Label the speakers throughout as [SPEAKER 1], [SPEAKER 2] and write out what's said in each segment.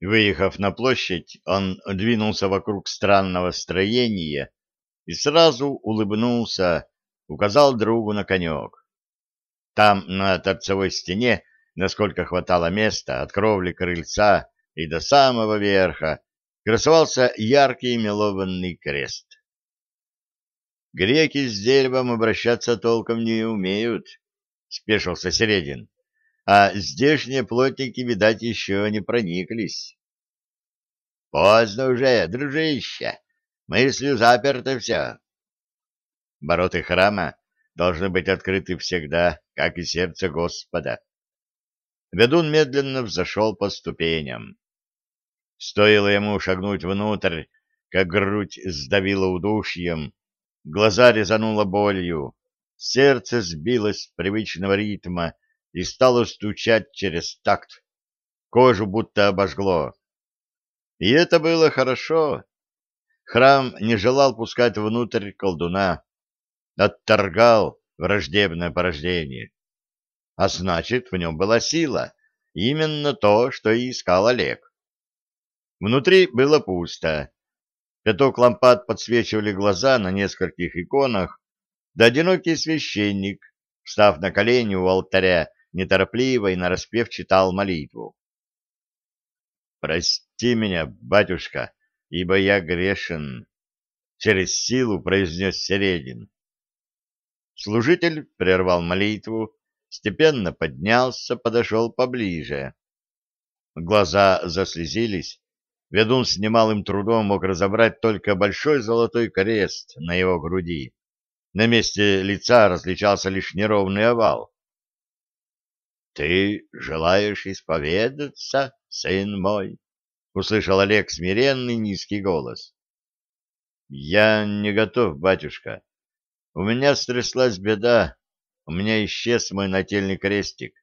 [SPEAKER 1] Выехав на площадь, он двинулся вокруг странного строения и сразу улыбнулся, указал другу на конек. Там, на торцевой стене, насколько хватало места, от кровли крыльца и до самого верха, красовался яркий мелованный крест. Греки с деревом обращаться толком не умеют, — спешился Середин, — а здешние плотники, видать, еще не прониклись. — Поздно уже, дружище, мыслью заперто все. Вороты храма должны быть открыты всегда, как и сердце Господа. Ведун медленно взошел по ступеням. Стоило ему шагнуть внутрь, как грудь сдавила удушьем, глаза резануло болью, сердце сбилось с привычного ритма и стало стучать через такт, кожу будто обожгло. И это было хорошо. Храм не желал пускать внутрь колдуна, отторгал враждебное порождение. А значит, в нем была сила, именно то, что и искал Олег. Внутри было пусто. Пяток лампад подсвечивали глаза на нескольких иконах, да одинокий священник, встав на колени у алтаря, неторопливо и нараспев читал молитву. «Прости меня, батюшка, ибо я грешен», — через силу произнес Середин. Служитель прервал молитву, степенно поднялся, подошел поближе. Глаза заслезились, ведун с немалым трудом мог разобрать только большой золотой крест на его груди. На месте лица различался лишь неровный овал. — Ты желаешь исповедаться, сын мой? — услышал Олег смиренный низкий голос. — Я не готов, батюшка. У меня стряслась беда. У меня исчез мой нательный крестик.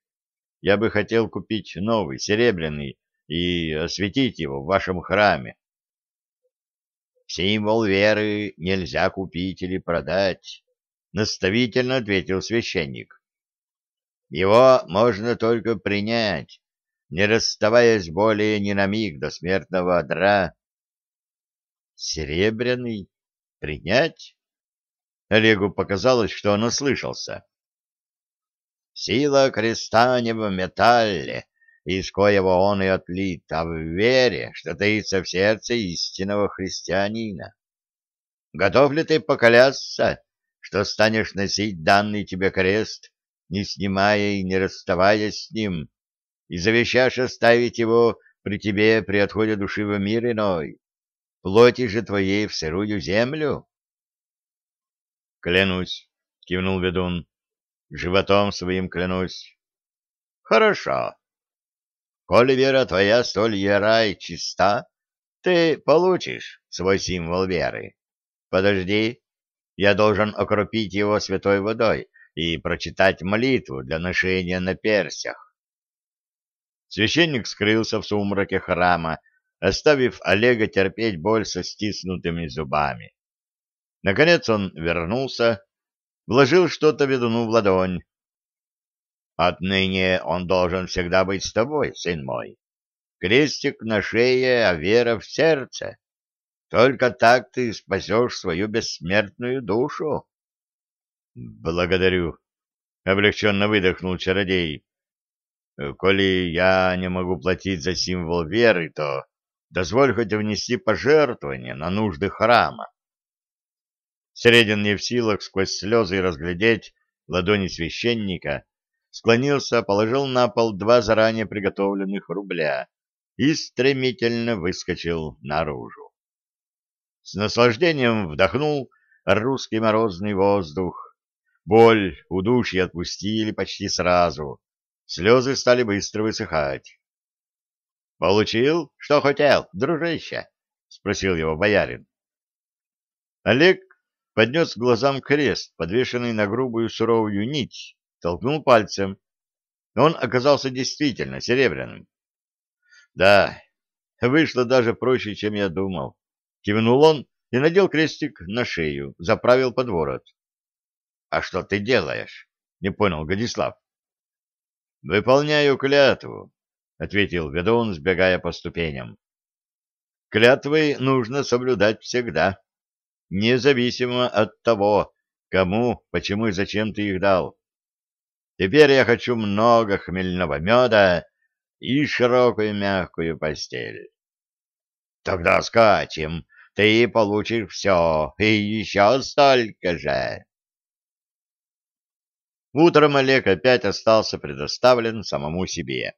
[SPEAKER 1] Я бы хотел купить новый, серебряный, и осветить его в вашем храме. Символ веры нельзя купить или продать, наставительно ответил священник. Его можно только принять, не расставаясь более ни на миг до смертного одра. Серебряный? Принять? Олегу показалось, что он ослышался. Сила креста не в металле, из коего он и отлит, а в вере, что таится в сердце истинного христианина. Готов ли ты поклясться, что станешь носить данный тебе крест, не снимая и не расставаясь с ним, и завещаешь оставить его при тебе при отходе души в мир иной, плоти же твоей в сырую землю? — Клянусь, — кивнул ведун, — животом своим клянусь. — Хорошо, Коли вера твоя столь яра и чиста, ты получишь свой символ веры. Подожди, я должен окропить его святой водой и прочитать молитву для ношения на персях. Священник скрылся в сумраке храма, оставив Олега терпеть боль со стиснутыми зубами. Наконец он вернулся, вложил что-то ведуну в ладонь. Отныне он должен всегда быть с тобой, сын мой. Крестик на шее, а вера в сердце. Только так ты спасешь свою бессмертную душу. — Благодарю. — облегченно выдохнул чародей. — Коли я не могу платить за символ веры, то дозволь хоть внести пожертвование на нужды храма. Средин не в силах сквозь слезы разглядеть ладони священника, склонился, положил на пол два заранее приготовленных рубля и стремительно выскочил наружу. С наслаждением вдохнул русский морозный воздух. Боль, удушье отпустили почти сразу. Слезы стали быстро высыхать. — Получил, что хотел, дружище? — спросил его боярин. Олег поднес к глазам крест, подвешенный на грубую суровую нить, толкнул пальцем. Он оказался действительно серебряным. Да, вышло даже проще, чем я думал. Кивнул он и надел крестик на шею, заправил под ворот. — А что ты делаешь? — не понял Годислав. — Выполняю клятву. — ответил ведун, сбегая по ступеням. — Клятвы нужно соблюдать всегда, независимо от того, кому, почему и зачем ты их дал. Теперь я хочу много хмельного меда и широкую мягкую постель. Тогда скачем, ты получишь все, и еще столько же. Утром Олег опять остался предоставлен самому себе.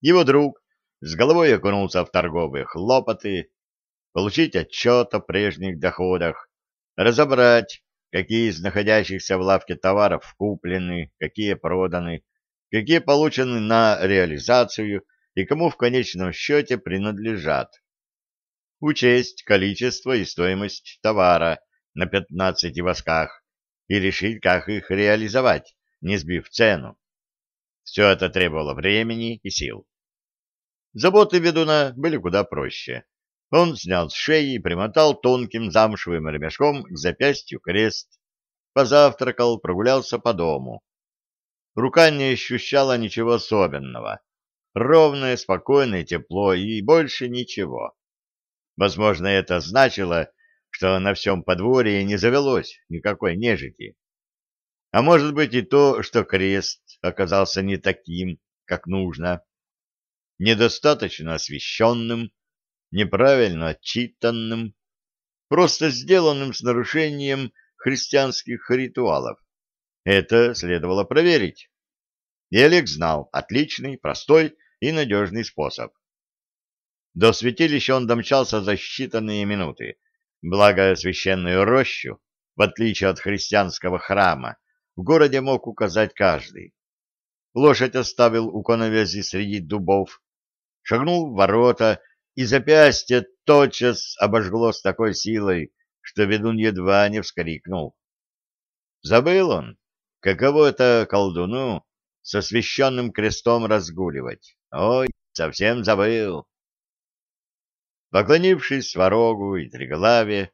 [SPEAKER 1] Его друг с головой окунулся в торговые хлопоты, получить отчет о прежних доходах, разобрать, какие из находящихся в лавке товаров куплены, какие проданы, какие получены на реализацию и кому в конечном счете принадлежат. Учесть количество и стоимость товара на 15 восках и решить, как их реализовать, не сбив цену. Все это требовало времени и сил. Заботы ведуна были куда проще. Он снял с шеи и примотал тонким замшевым ремешком к запястью крест, позавтракал, прогулялся по дому. Рука не ощущала ничего особенного. Ровное, спокойное тепло и больше ничего. Возможно, это значило, что на всем подворье не завелось никакой нежити. А может быть и то, что крест оказался не таким, как нужно, недостаточно освещенным, неправильно отчитанным, просто сделанным с нарушением христианских ритуалов. Это следовало проверить. И Олег знал отличный, простой и надежный способ. До святилища он домчался за считанные минуты, благо священную рощу, в отличие от христианского храма, в городе мог указать каждый. Лошадь оставил у коновязи среди дубов, шагнул в ворота, и запястье тотчас обожгло с такой силой, что ведун едва не вскрикнул. Забыл он, каково это колдуну со священным крестом разгуливать. Ой, совсем забыл. Поклонившись Сварогу и Триглаве,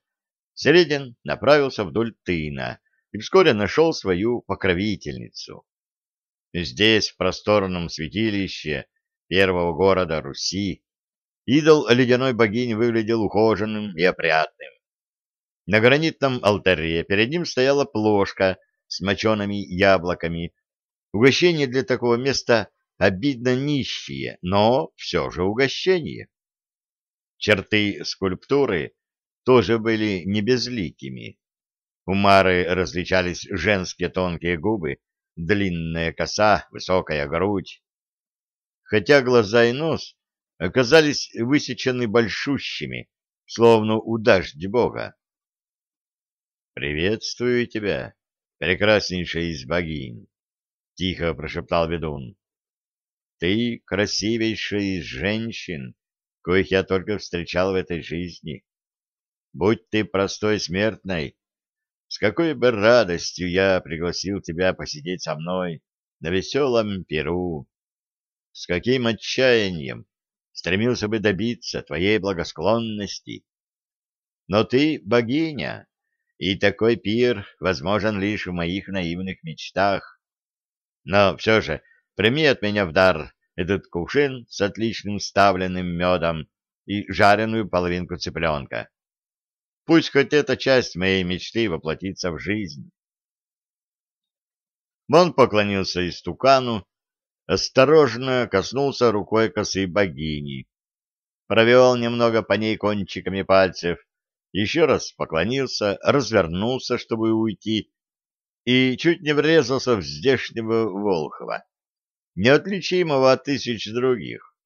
[SPEAKER 1] Середин направился вдоль тына и вскоре нашел свою покровительницу. Здесь, в просторном святилище первого города Руси, идол ледяной богини выглядел ухоженным и опрятным. На гранитном алтаре перед ним стояла плошка с мочеными яблоками. Угощение для такого места обидно нищие, но все же угощение. Черты скульптуры тоже были не безликими. У Мары различались женские тонкие губы, длинная коса, высокая грудь. Хотя глаза и нос оказались высечены большущими, словно у дождь бога. «Приветствую тебя, прекраснейшая из богинь!» — тихо прошептал ведун. «Ты красивейшая из женщин, коих я только встречал в этой жизни. Будь ты простой смертной, с какой бы радостью я пригласил тебя посидеть со мной на веселом перу, с каким отчаянием стремился бы добиться твоей благосклонности. Но ты богиня, и такой пир возможен лишь в моих наивных мечтах. Но все же прими от меня в дар этот кувшин с отличным ставленным медом и жареную половинку цыпленка. Пусть хоть эта часть моей мечты воплотится в жизнь. Мон поклонился истукану, осторожно коснулся рукой косы богини, провел немного по ней кончиками пальцев, еще раз поклонился, развернулся, чтобы уйти, и чуть не врезался в здешнего Волхова неотличимого от тысяч других.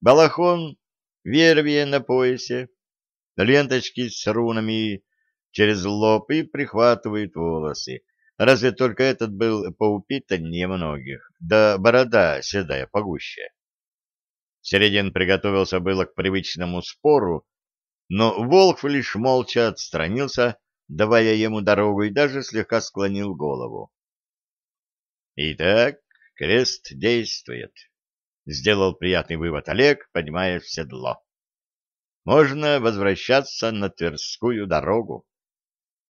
[SPEAKER 1] Балахон, вервия на поясе, ленточки с рунами через лоб и прихватывает волосы. Разве только этот был поупитаннее многих, да борода седая погуще. Середин приготовился было к привычному спору, но Волк лишь молча отстранился, давая ему дорогу, и даже слегка склонил голову. — Итак, Крест действует, — сделал приятный вывод Олег, поднимаясь в седло. Можно возвращаться на Тверскую дорогу.